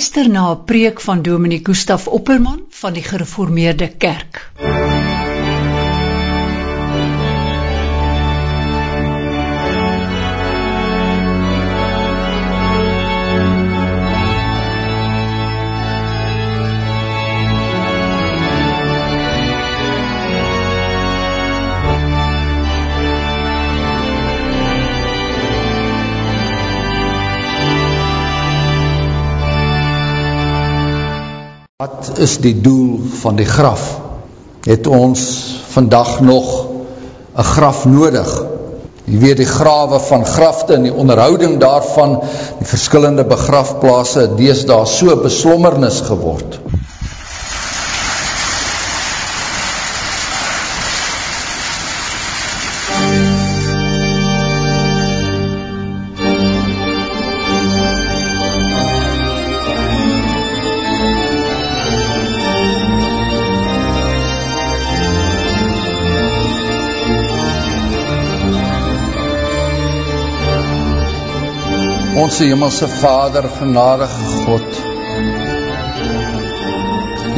luister na 'n preek van Dominee Gustaf Opperman van die Gereformeerde Kerk. Is die doel van die graf? Het ons vandag nog een graf nodig? Jy weet die grawe van grafte en die onderhouding daarvan, die verskillende begrafplaase, die is daar so beslommernis geword. Onse Himmelse Vader, genadige God,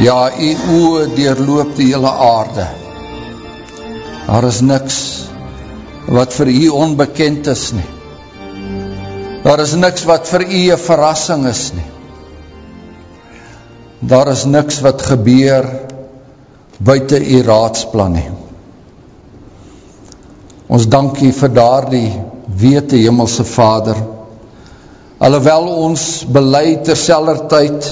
ja, u oe deurloop die hele aarde. Daar is niks wat vir u onbekend is nie. Daar is niks wat vir u een verrassing is nie. Daar is niks wat gebeur buiten u raadsplan nie. Ons dank u vir daar die wete Himmelse Vader, alhoewel ons beleid terseller tyd,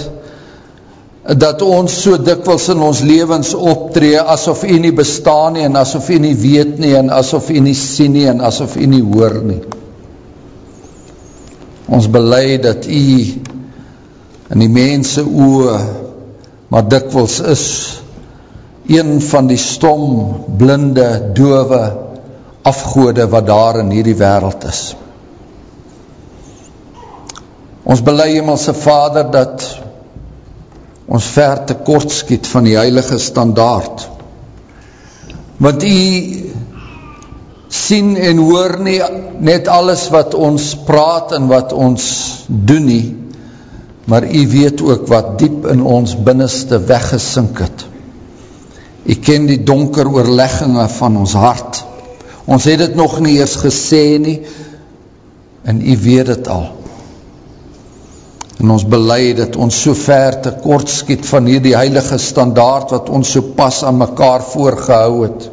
dat ons so dikwils in ons levens optree, asof u nie bestaan nie, en asof u nie weet nie, en asof u nie sien nie, en asof u nie hoor nie. Ons beleid dat u in die mense oe, maar dikwils is, een van die stom, blinde, dove, afgoede wat daar in hierdie wereld is. Ons belei hemelse vader dat ons ver te kort skiet van die heilige standaard. Want u sien en hoor nie net alles wat ons praat en wat ons doen nie, maar u weet ook wat diep in ons binneste weggesink het. U ken die donker oorleggingen van ons hart. Ons het het nog nie eers gesê nie, en u weet het al en ons beleid dat ons so ver te kort skiet van hierdie heilige standaard wat ons so pas aan mekaar voorgehou het.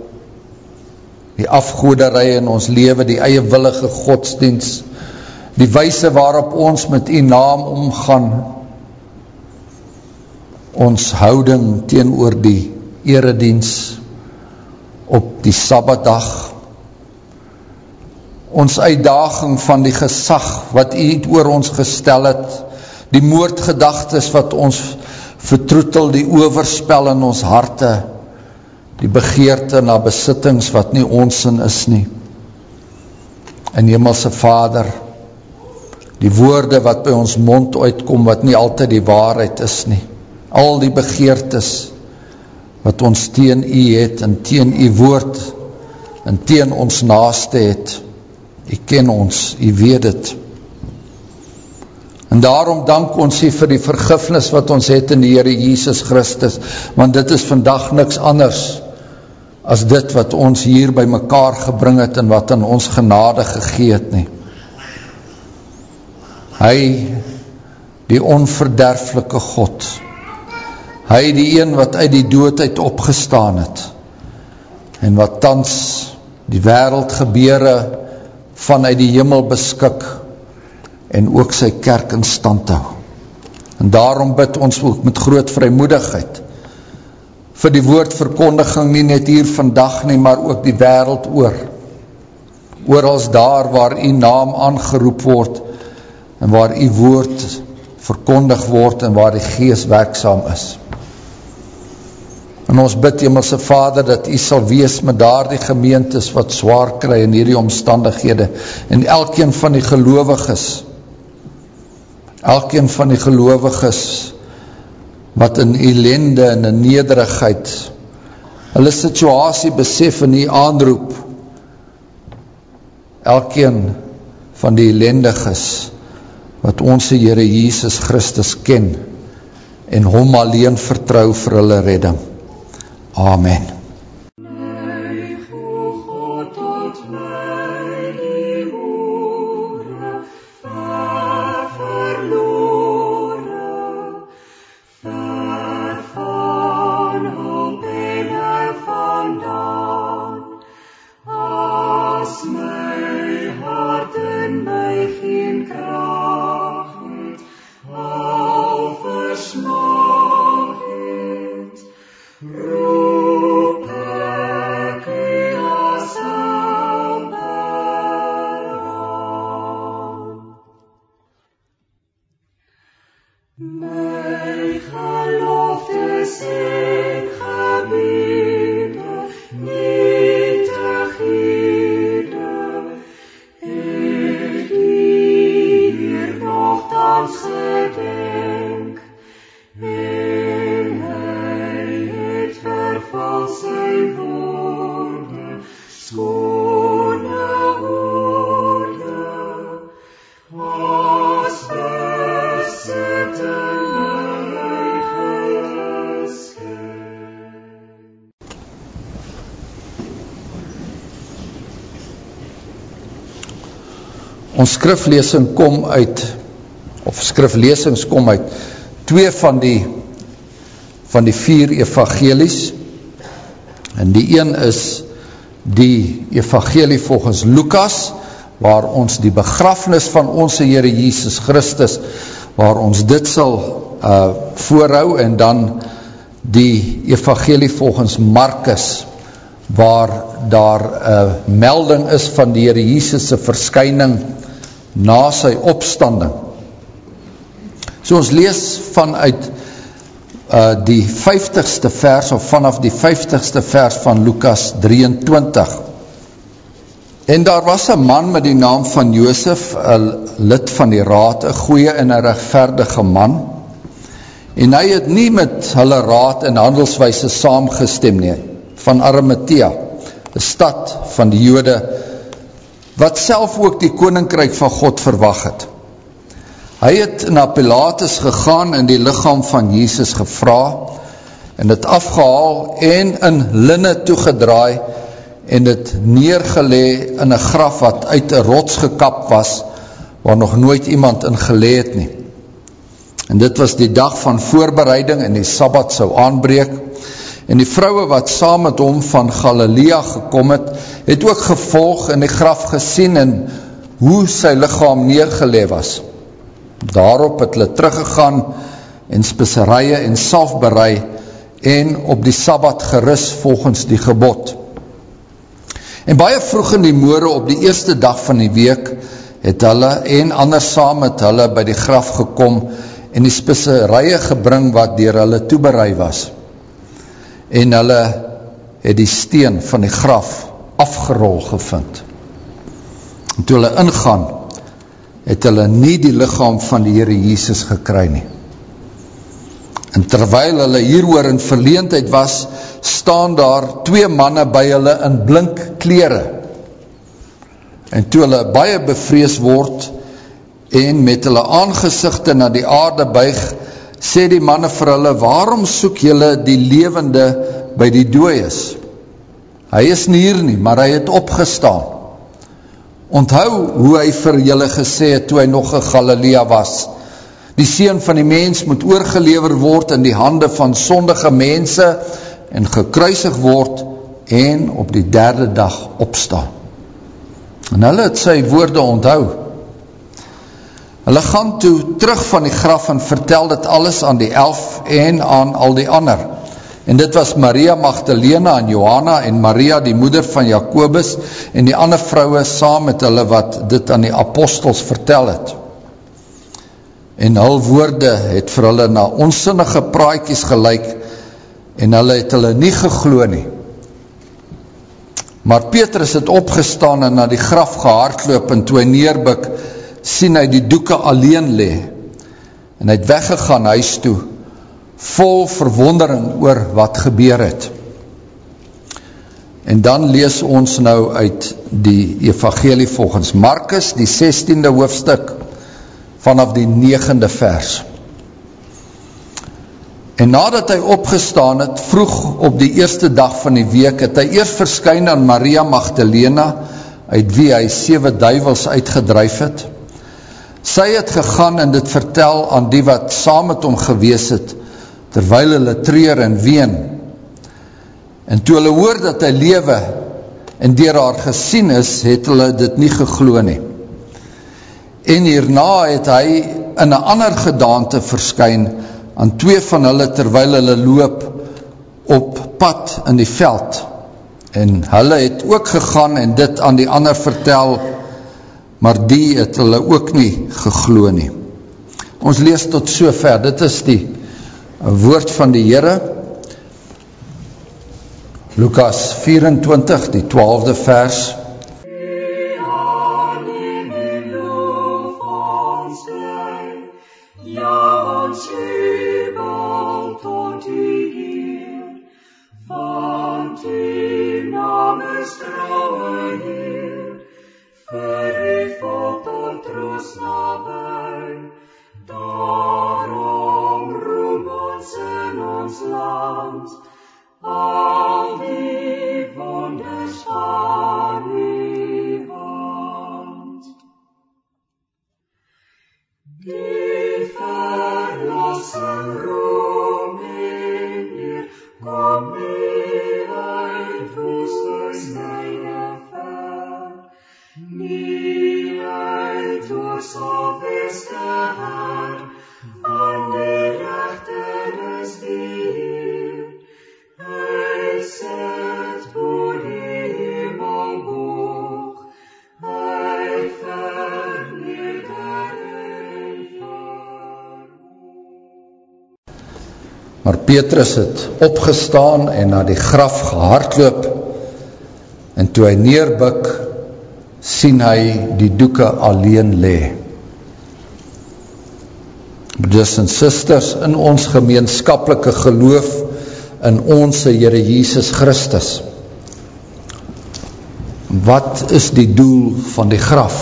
Die afgoederij in ons leven, die eie willige godsdienst, die wijse waarop ons met die naam omgaan, ons houding teen oor die eredienst op die sabbadag, ons uitdaging van die gesag wat u oor ons gestel het, die moordgedagtes wat ons vertroetel, die overspel in ons harte, die begeerte na besittings wat nie ons in is nie. En Hemelse Vader, die woorde wat by ons mond uitkom, wat nie altyd die waarheid is nie. Al die begeertes wat ons teen u het, en teen u woord, en teen ons naaste het, u ken ons, u weet het, En daarom dank ons hier vir die vergifnis wat ons het in die Heere Jesus Christus, want dit is vandag niks anders as dit wat ons hier by mekaar gebring het en wat in ons genade gegeet nie. Hy die onverderflike God. Hy die een wat uit die doodheid opgestaan het en wat tans die wereld gebeure vanuit die hemel beskik en ook sy kerk in stand hou. En daarom bid ons ook met groot vrymoedigheid vir die woordverkondiging nie net hier vandag nie, maar ook die wereld oor. Oor als daar waar die naam aangeroep word en waar die woord verkondig word en waar die geest werkzaam is. En ons bid Hemelse Vader dat U sal wees met daar die gemeentes wat zwaar kry in hierdie omstandighede en elkeen van die geloviges elkeen van die geloviges wat in ellende en in nederigheid hulle situasie besef en die aanroep elkeen van die ellendiges wat onze Heere Jesus Christus ken en hom alleen vertrouw vir hulle redding. Amen. Ons skriflesing kom uit, of skriflesings kom uit, twee van die, van die vier evangelies, en die een is die evangelie volgens Lukas, waar ons die begrafnis van onze Heere Jesus Christus, waar ons dit sal uh, voorhou, en dan die evangelie volgens Markus, waar daar uh, melding is van die Heere Jesus' verskyning, na sy opstanding. So ons lees vanuit uh, die 50ste vers of vanaf die 50ste vers van Lukas 23. En daar was een man met die naam van Joosef, een lid van die raad, een goeie en een rechtverdige man, en hy het nie met hulle raad en handelswijse saamgestem nie, van Arimathea, een stad van die jode, wat self ook die koninkryk van God verwag het. Hy het na Pilatus gegaan en die lichaam van Jesus gevra en het afgehaal en in linne toegedraai en het neergelee in een graf wat uit een rots gekap was waar nog nooit iemand in geleed nie. En dit was die dag van voorbereiding en die Sabbat sou aanbreek En die vrouwe wat saam met hom van Galilea gekom het, het ook gevolg in die graf gesien en hoe sy lichaam neergelee was. Daarop het hulle teruggegaan en speserije en salf berei en op die Sabbat geris volgens die gebod. En baie vroeg in die moore op die eerste dag van die week het hulle en anders saam met hulle by die graf gekom en die speserije gebring wat dier hulle toeberei was en hulle het die steen van die graf afgerol gevind. En toe hulle ingaan, het hulle nie die lichaam van die Heere Jesus gekry nie. En terwyl hulle hieroor in verleendheid was, staan daar twee manne by hulle in blink kleren. En toe hulle baie bevrees word en met hulle aangezichte na die aarde buig, sê die manne vir hulle, waarom soek julle die levende by die dooies? Hy is nie hier nie, maar hy het opgestaan. Onthou hoe hy vir julle gesê het, toe hy nog in Galilea was, Die Seen van die mens moet oorgelever word in die hande van sondige mense en gekruisig word en op die derde dag opstaan. En hulle het sy woorde onthou. Hulle gaan toe terug van die graf en vertel dit alles aan die elf en aan al die ander. En dit was Maria Magdalena en Johanna en Maria die moeder van Jacobus en die ander vrouwe saam met hulle wat dit aan die apostels vertel het. En hul woorde het vir hulle na onsinnige praaikies gelijk en hulle het hulle nie geglo nie. Maar Petrus het opgestaan en na die graf gehaardloop en toe neerbuk, sien hy die doeke alleen le. En hy het weggegaan huis toe, vol verwondering oor wat gebeur het. En dan lees ons nou uit die evangelie volgens Markus, die 16e hoofdstuk, vanaf die 9e vers. En nadat hy opgestaan het, vroeg op die eerste dag van die week, het hy eerst verskyn aan Maria Magdalena, uit wie hy sewe duivels uitgedruif het. Sy het gegaan en dit vertel aan die wat saam met hom gewees het, terwyl hulle treur en ween. En toe hulle hoor dat hy lewe en dier haar gesien is, het hulle dit nie gegloon nie. En hierna het hy in een ander gedaante verskyn, aan twee van hulle terwyl hulle loop op pad in die veld en hulle het ook gegaan en dit aan die ander vertel maar die het hulle ook nie geglo nie. Ons lees tot so ver dit is die woord van die Heere Lukas 24 die twaalfde vers slavei, darum rumas in uns land. Die verlassen rum in ihr, Petrus het opgestaan en na die graf gehardloop en toe hy neerbuk sien hy die doeke alleen le. Broeders en sisters, in ons gemeenskapelike geloof in onze Heere Jesus Christus, wat is die doel van die graf?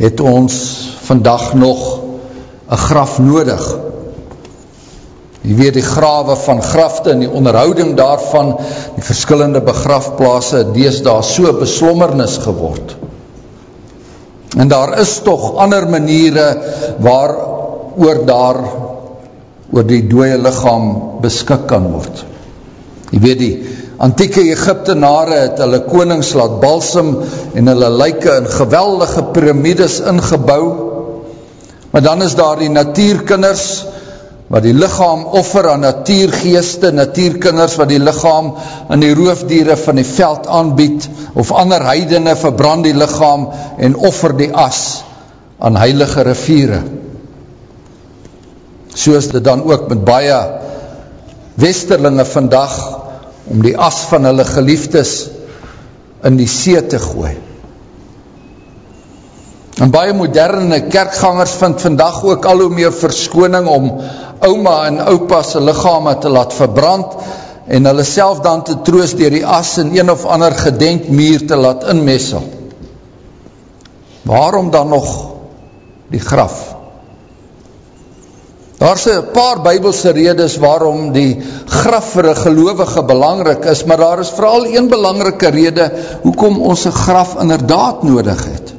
Het ons vandag nog een graf nodig? Jy weet die grawe van grafte en die onderhouding daarvan, die verskillende begrafplaase, dees daar so beslommernis geword. En daar is toch ander maniere waar oor daar oor die dooie lichaam beskik kan word. Jy weet die antieke Egyptenare het hulle konings laat balsem en hulle lyke in geweldige pyramides ingebouw, maar dan is daar die natuurkinders wat die lichaam offer aan natuurgeeste, natuurkinders, wat die lichaam aan die roofdiere van die veld aanbied, of ander heidene verbrand die lichaam en offer die as aan heilige riviere. So is dit dan ook met baie westerlinge vandag, om die as van hulle geliefdes in die see te gooi. En baie moderne kerkgangers vind vandag ook al hoe meer verskoning om ouma en opa se liggame te laat verbrand en hulle self dan te troos dier die as in een of ander gedenkmuur te laat inmessel. Waarom dan nog die graf? Daar is een paar bybelse redes waarom die graf vir een gelovige belangrik is, maar daar is vooral een belangrike rede hoekom ons een graf inderdaad nodig het.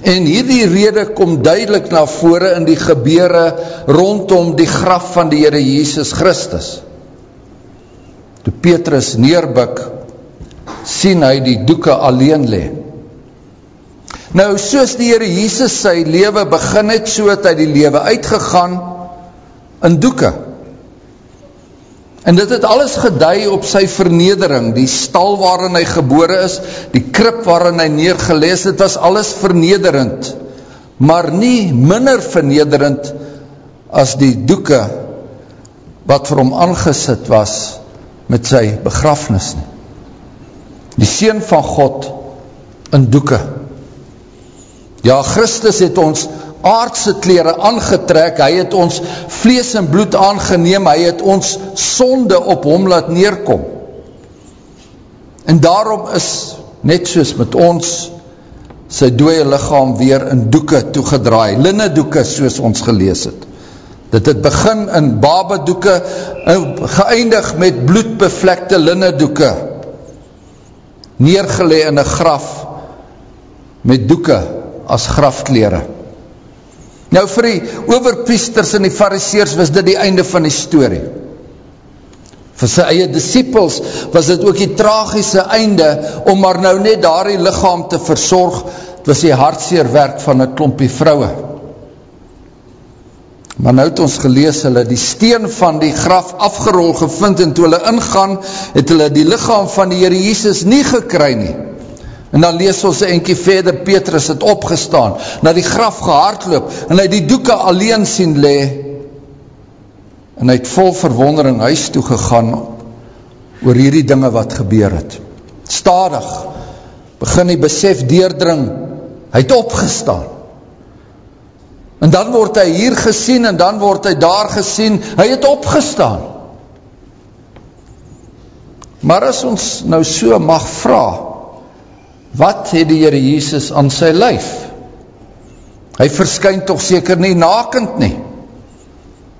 En hierdie rede kom duidelik na vore in die gebeure rondom die graf van die Here Jesus Christus. Toe Petrus neerbuk, sien hy die doeke alleen lê. Nou soos die Here Jesus sy lewe begin het, so het hy die lewe uitgegaan in doeke. En dit het alles gedei op sy vernedering, die stal waarin hy gebore is, die krip waarin hy neergelees, het was alles vernederend, maar nie minder vernederend as die doeke wat vir hom aangesit was met sy begrafnis nie. Die Seen van God in doeke. Ja, Christus het ons aardse kleren aangetrek, hy het ons vlees en bloed aangeneem, hy het ons sonde op hom laat neerkom. En daarom is, net soos met ons, sy dooie lichaam weer in doeke toegedraai, linne doeke soos ons gelees het. Dit het begin in babedoeke, geëindig met bloedbevlekte linne doeke, neergelee in een graf, met doeke as grafkleren. Nou vir die overpriesters en die fariseers was dit die einde van die story. Vir sy eie disciples was dit ook die tragiese einde om maar nou net daar die lichaam te verzorg, het was die hartseer werk van een klompie vrouwe. Maar nou het ons gelees, hulle die steen van die graf afgerol gevind en toe hulle ingaan, het hulle die lichaam van die Heere Jesus nie gekry nie. En dan lees ons een enkie verder, Petrus het opgestaan, na die graf gehaardloop, en hy die doeke alleen sien le, en hy het vol verwondering huis toe gegaan, oor hierdie dinge wat gebeur het. Stadig, begin die besef deerdring, hy het opgestaan. En dan word hy hier gesien, en dan word hy daar gesien, hy het opgestaan. Maar as ons nou so mag vraag, wat het die Heere Jesus aan sy lyf? Hy verskyn toch seker nie nakend nie.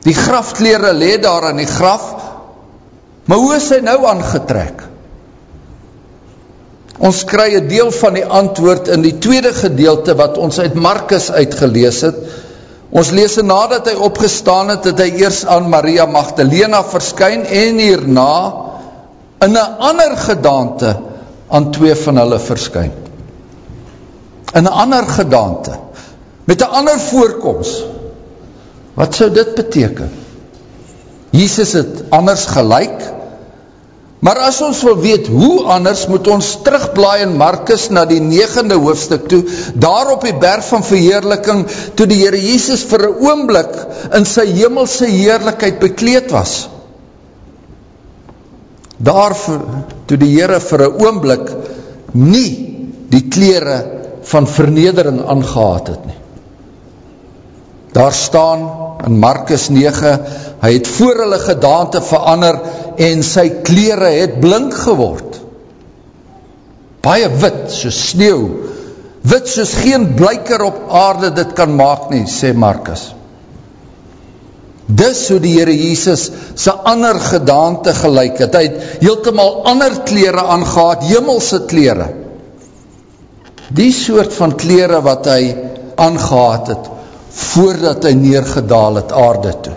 Die grafkleren leed daar in die graf, maar hoe is hy nou aangetrek? Ons kry een deel van die antwoord in die tweede gedeelte wat ons uit Markus uitgelees het. Ons lees nadat hy opgestaan het, het hy eers aan Maria Magdalena verskyn en hierna in een ander gedaante aan twee van hulle verskyn. In een ander gedaante, met een ander voorkomst, wat sou dit beteken? Jesus het anders gelijk, maar as ons wil weet hoe anders, moet ons terugblaai in Markus na die negende hoofdstuk toe, daar op die berg van verheerliking, toe die Heere Jesus vir een oomblik in sy hemelse heerlijkheid bekleed was daar toe die Heere vir een oomblik nie die kleren van vernedering aangehaad het nie. Daar staan in Markus 9, hy het voor hulle gedaante verander en sy kleren het blink geword. Baie wit, soos sneeuw, wit soos geen blijker op aarde dit kan maak nie, sê Markus. Dis hoe die Heere Jesus sy ander gedaante gelijk het. Hy het heeltemaal ander kleren aangehaad, jimmelse kleren. Die soort van kleren wat hy aangehaad het, voordat hy neergedaal het aarde toe.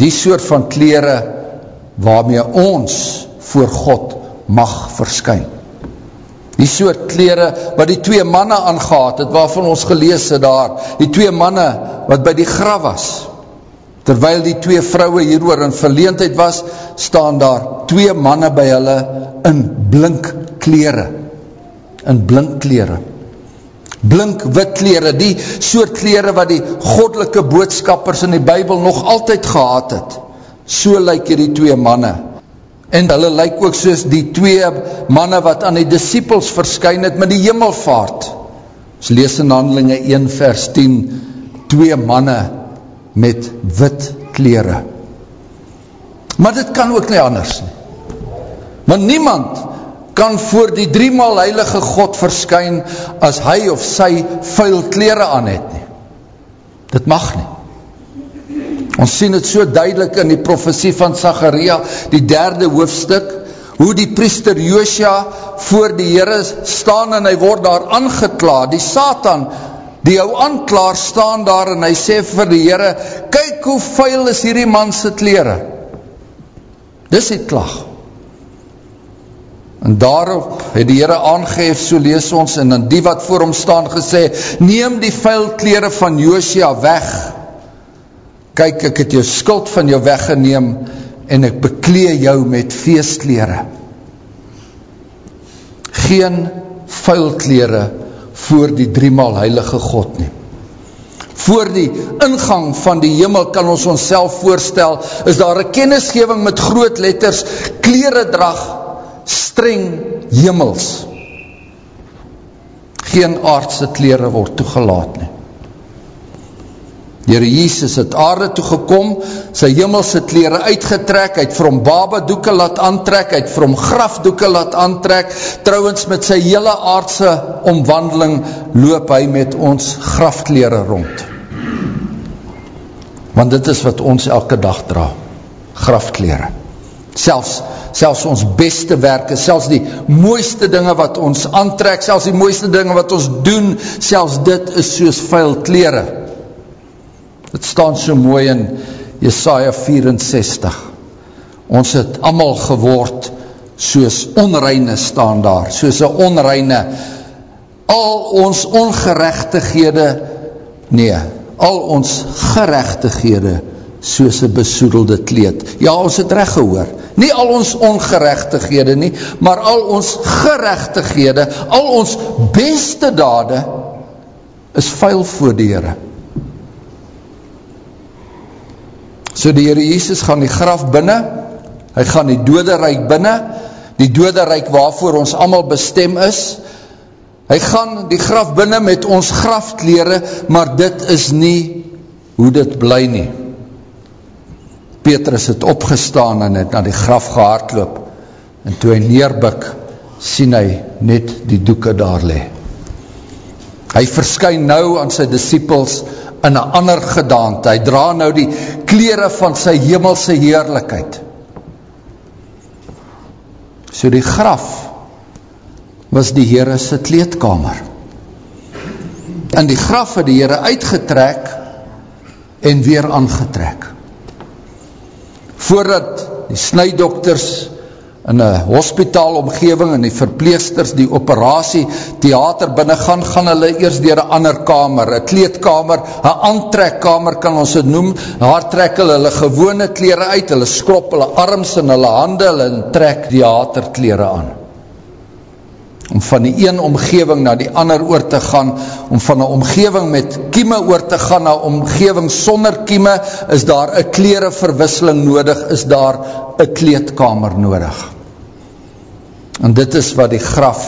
Die soort van kleren waarmee ons voor God mag verskyn. Die soort kleren wat die twee manne aangehaad het, waarvan ons gelees het daar, die twee manne wat by die graf was, Terwyl die twee vrouwe hieroor in verleendheid was, staan daar twee manne by hulle in blink kleren. In blink kleren. Blink wit kleren, die soort kleren wat die goddelike boodskappers in die bybel nog altyd gehad het. So lyk hier die twee manne. En hulle lyk ook soos die twee manne wat aan die disciples verskyn het met die hemelvaart. Ons lees in handelinge 1 vers 10, twee manne met wit kleren. Maar dit kan ook nie anders nie. Want niemand kan voor die driemaal heilige God verskyn as hy of sy vuil kleren aan het nie. Dit mag nie. Ons sien het so duidelik in die profesie van Zacharia, die derde hoofdstuk, hoe die priester Joosja voor die Heere staan en hy word daar aangekla, die Satan, die jou aanklaar staan daar en hy sê vir die Heere, kyk hoe vuil is hierdie man sy kleren. Dis die klag. En daarop het die Heere aangeef, so lees ons, en dan die wat voor hom staan gesê, neem die vuil kleren van Joosja weg. Kyk, ek het jou skuld van jou weggeneem, en ek beklee jou met feestkleren. Geen vuil kleren voor die driemaal heilige God neem. Voor die ingang van die hemel kan ons ons voorstel, is daar een kennisgeving met groot letters, kleredrag, streng, hemels. Geen aardse kleren word toegelaat nie. Heere Jesus het aarde toegekom, sy hemelse kleren uitgetrek, hy het vir hom babadoeke laat aantrek, hy het vir hom grafdoeke laat aantrek, trouwens met sy hele aardse omwandeling loop hy met ons grafkleren rond. Want dit is wat ons elke dag dra, grafkleren. Selfs, selfs ons beste werke, selfs die mooiste dinge wat ons aantrek, selfs die mooiste dinge wat ons doen, selfs dit is soos vuil kleren. Het staan so mooi in Jesaja 64. Ons het allemaal geword soos onreine staan daar, soos een onreine. Al ons ongerechtighede, nee, al ons gerechtighede soos een besoedelde kleed. Ja, ons het recht gehoor. Nie al ons ongerechtighede nie, maar al ons gerechtighede, al ons beste dade is vuil voor die Heere. So die Heere Jesus gaan die graf binnen, hy gaan die dode reik binnen, die dode reik waarvoor ons allemaal bestem is, hy gaan die graf binnen met ons grafkleren, maar dit is nie hoe dit bly nie. Petrus het opgestaan en het na die graf gehaardloop, en toe hy neerbuk, sien hy net die doeken daar le. Hy verskyn nou aan sy disciples, in een ander gedaante. Hy dra nou die kleren van sy hemelse heerlijkheid. So die graf was die Heere sy kleedkamer. En die graf het die Heere uitgetrek en weer aangetrek. Voordat die snijdokters in een hospitaalomgeving en die verpleegsters die operatie theater binnen gaan, gaan hulle eers dier een ander kamer, een kleedkamer, een aantrekkamer kan ons het noem, haar trek hulle hulle gewone kleren uit, hulle skrop hulle arms en hulle hande, hulle trek theaterkleren aan. Om van die een omgeving na die ander oor te gaan, om van een omgeving met kieme oor te gaan na omgeving sonder kieme, is daar een klerenverwisseling nodig, is daar een kleedkamer nodig. En dit is wat die graf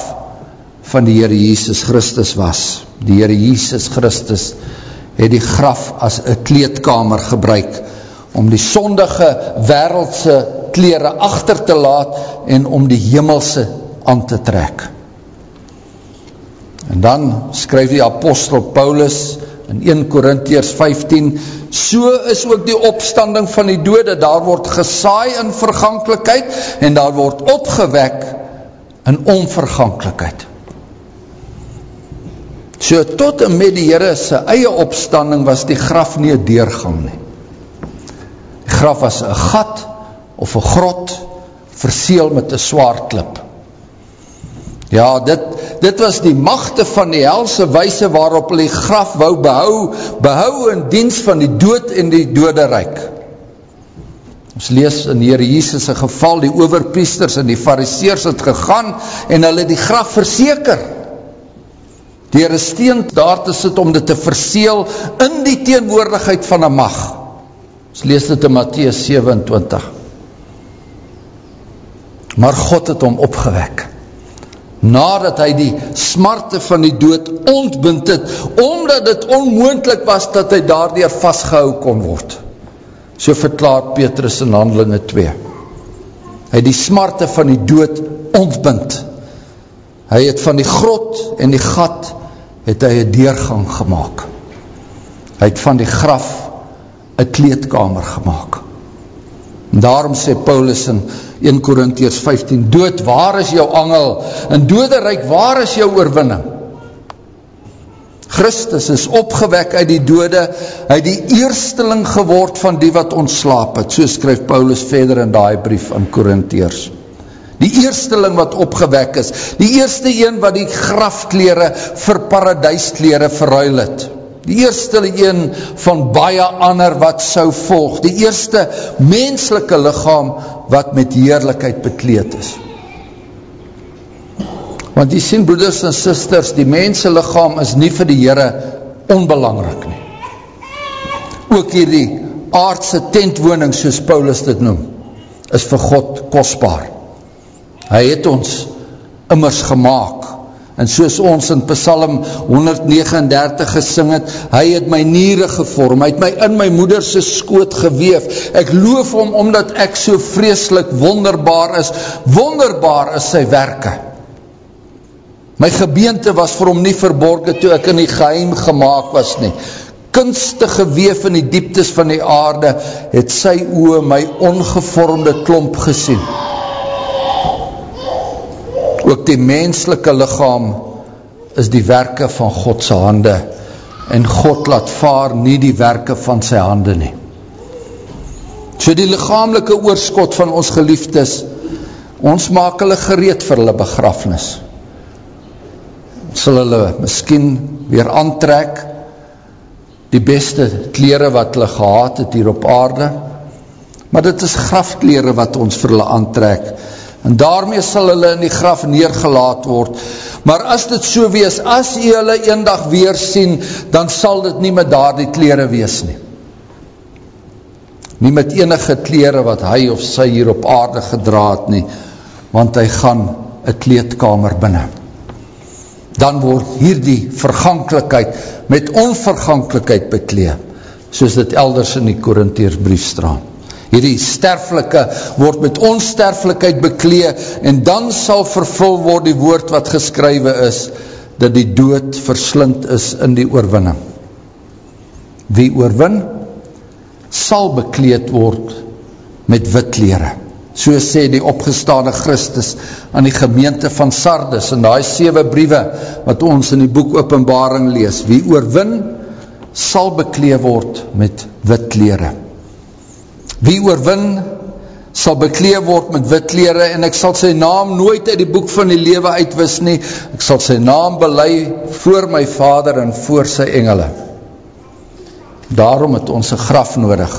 van die Heere Jesus Christus was. Die Heere Jesus Christus het die graf as een kleedkamer gebruik om die sondige wereldse kleren achter te laat en om die hemelse aan te trek. En dan skryf die apostel Paulus in 1 Korintiërs 15, so is ook die opstanding van die dode, daar word gesaai in vergankelijkheid en daar word opgewek in onvergankelijkheid. So tot en met die Heere sy eie opstanding was die graf nie een deurgang nie. Die graf was een gat of een grot verseel met een zwaar klip. Ja, dit, dit was die machte van die helse wijse waarop die graf wou behou, behou in dienst van die dood en die dode reik. Ons lees in Heere Jesus een geval, die overpriesters en die fariseers het gegaan en hulle die graf verseker. Die Heere steen daar te sit om dit te verseel in die teenwoordigheid van een mag. Ons lees dit in Matthäus 27. Maar God het om opgewek. Nadat hy die smarte van die dood ontbind het, omdat het onmoendlik was dat hy daardoor vastgehou kon word. So verklaar Petrus in handelinge 2. Hy die smarte van die dood ontbind. Hy het van die grot en die gat het hy een deurgang gemaakt. Hy het van die graf een kleedkamer gemaakt. En daarom sê Paulus in 1 Korintiërs 15, dood, waar is jou angel? En doderijk, waar is jou oorwinning? Christus is opgewek uit die dode, hy die eersteling geword van die wat ontslaap het, so skryf Paulus verder in die brief aan Korintiërs. Die eersteling wat opgewek is, die eerste een wat die grafkleren vir paradijskleren verruil het die eerste een van baie ander wat sou volg, die eerste menslike lichaam wat met heerlijkheid bekleed is. Want die sien broeders en sisters, die mense lichaam is nie vir die Heere onbelangrik nie. Ook hier die aardse tentwoning, soos Paulus dit noem, is vir God kostbaar. Hy het ons immers gemaakt, En soos ons in Psalm 139 gesing het, hy het my niere gevorm, hy het my in my moederse skoot geweef. Ek loof hom omdat ek so vreselik wonderbaar is. Wonderbaar is sy werke. My gebeente was vir hom nie verborgen toe ek in die geheim gemaakt was nie. Kunstige weef in die dieptes van die aarde het sy oe my ongevormde klomp gesien ook die menslike lichaam is die werke van Godse hande en God laat vaar nie die werke van sy hande nie. So die lichamelike oorskot van ons geliefdes, ons maak hulle gereed vir hulle begrafnis. Sal hulle miskien weer aantrek, die beste kleren wat hulle gehad het hier op aarde, maar dit is grafkleren wat ons vir hulle aantrek, en daarmee sal hulle in die graf neergelaat word. Maar as dit so wees, as jy hulle een dag weer sien, dan sal dit nie met daar die kleren wees nie. Nie met enige kleren wat hy of sy hier op aarde gedraad nie, want hy gaan een kleedkamer binnen. Dan word hier die vergankelijkheid met onvergankelijkheid bekleed, soos dit elders in die Korintheersbrief straat hierdie sterflike word met onsterflikheid beklee en dan sal vervul word die woord wat geskrywe is dat die dood verslind is in die oorwinning. Wie oorwin sal bekleed word met wit leren so sê die opgestane Christus aan die gemeente van Sardes in die 7 briewe wat ons in die boek openbaring lees wie oorwin sal bekleed word met wit leren Wie oorwin sal bekleed word met wit kleren en ek sal sy naam nooit uit die boek van die lewe uitwis nie. Ek sal sy naam belei voor my vader en voor sy engele. Daarom het ons een graf nodig.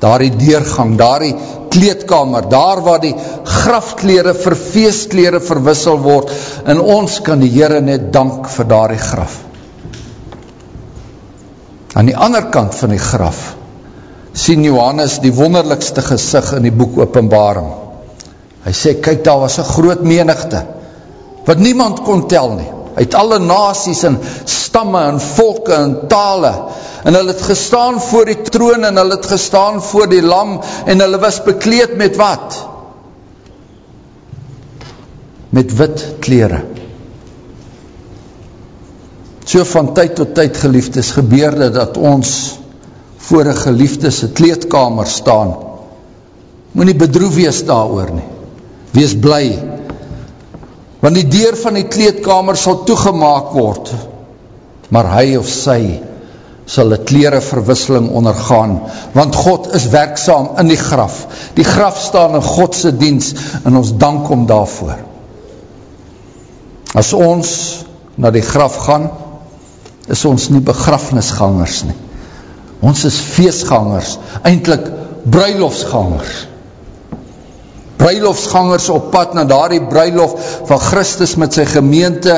Daar die deurgang, daar die kleedkamer, daar waar die grafkleren vir feestkleren verwissel word en ons kan die Heere net dank vir daar die graf. Aan die ander kant van die graf, sien Johannes die wonderlikste gezig in die boek openbaring. Hy sê, kyk daar was een groot menigte, wat niemand kon tel nie, uit alle nasies en stamme en volke en tale, en hulle het gestaan voor die troon en hulle het gestaan voor die lam en hulle was bekleed met wat? Met wit kleren. So van tyd tot tyd geliefdes gebeurde dat ons voor een geliefde sy kleedkamer staan. Moet nie bedroef wees daar oor nie. Wees bly. Want die deur van die kleedkamer sal toegemaak word, maar hy of sy sal die kleren verwisseling ondergaan, want God is werkzaam in die graf. Die graf staan in Godse dienst en ons dank om daarvoor. As ons na die graf gaan, is ons nie begrafnisgangers nie. Ons is feestgangers, eindelijk bruilofsgangers. Bruilofsgangers op pad na daar die bruilof van Christus met sy gemeente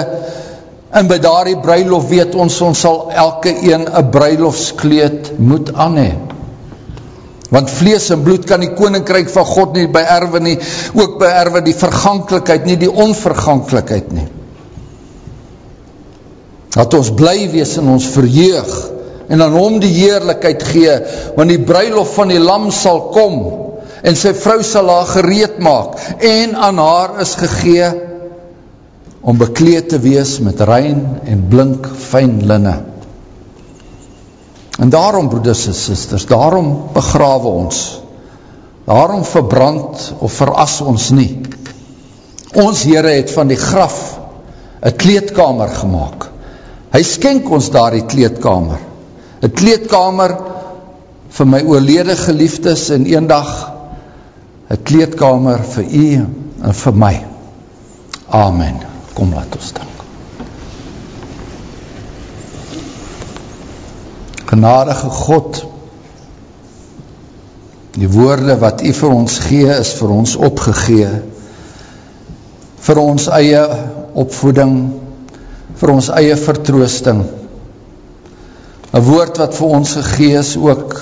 en by daar die bruilof weet ons, ons sal elke een een bruilofskleed moet aanheen. Want vlees en bloed kan die koninkryk van God nie beerwe nie, ook beerwe die vergankelijkheid nie, die onvergankelijkheid nie. Dat ons bly wees in ons verjeug, en aan hom die heerlijkheid gee, want die bruiloft van die lam sal kom, en sy vrou sal haar gereed maak, en aan haar is gegee, om bekleed te wees met rein en blink fijn linne. En daarom, broeders en sisters, daarom begrawe ons, Daarom verbrand of veras ons nie. Ons Heere het van die graf een kleedkamer gemaakt. Hy skenk ons daar die kleedkamer. Een kleedkamer vir my oorlede geliefdes en een een kleedkamer vir u en vir my. Amen. Kom laat ons dank. Genadige God, die woorde wat u vir ons gee is vir ons opgegee, vir ons eie opvoeding, vir ons eie vertroosting, een woord wat vir ons gegee is ook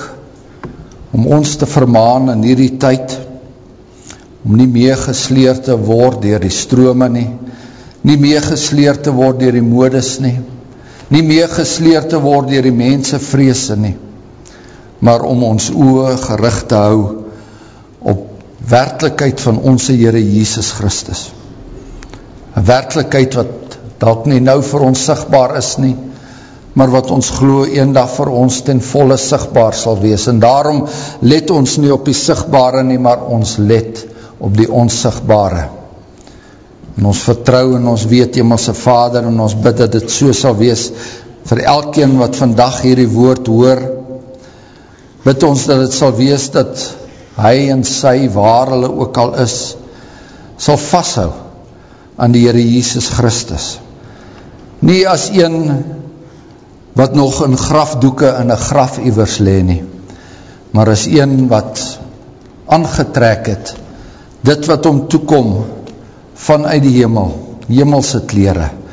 om ons te vermaan in hierdie tyd, om nie meegesleer te word dier die strome nie, nie meegesleer te word dier die modes nie, nie meegesleer te word dier die mense vreese nie, maar om ons oe gericht te hou op werkelijkheid van onze Heere Jesus Christus. Een werkelijkheid wat dat nie nou vir ons sigtbaar is nie, maar wat ons glo een dag vir ons ten volle sigtbaar sal wees. En daarom let ons nie op die sigtbare nie, maar ons let op die onsigtbare. En ons vertrouw en ons weet Hemelse Vader en ons bid dat dit so sal wees vir elkeen wat vandag hierdie woord hoor. Bid ons dat het sal wees dat hy en sy waar hulle ook al is, sal vasthou aan die Heere Jesus Christus. Nie as een wat nog in grafdoeke in een graf iwers le nie, maar is een wat aangetrek het, dit wat om toekom vanuit die hemel, hemelse kleren,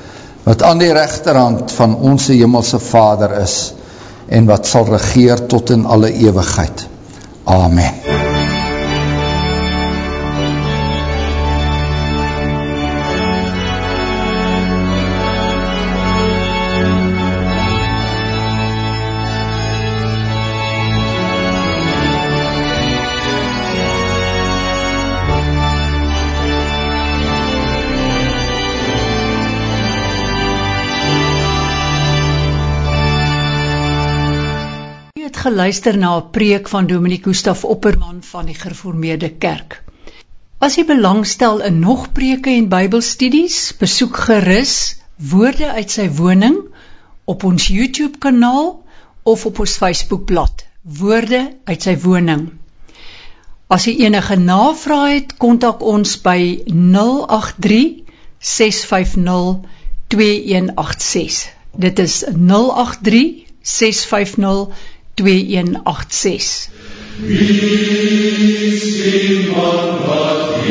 wat aan die rechterhand van onze hemelse vader is, en wat sal regeer tot in alle eeuwigheid. Amen. Geluister na 'n preek van Dominee Gustaf Opperman van die Gereformeerde Kerk. As jy belangstel in nog preke en Bybelstudies, besoek gerus Woorde uit sy woning op ons YouTube kanaal of op ons Facebook bladsy Woorde uit sy woning. As jy enige navrae het, kontak ons by 083 650 2186. Dit is 083 650 2186. Wie sing man wat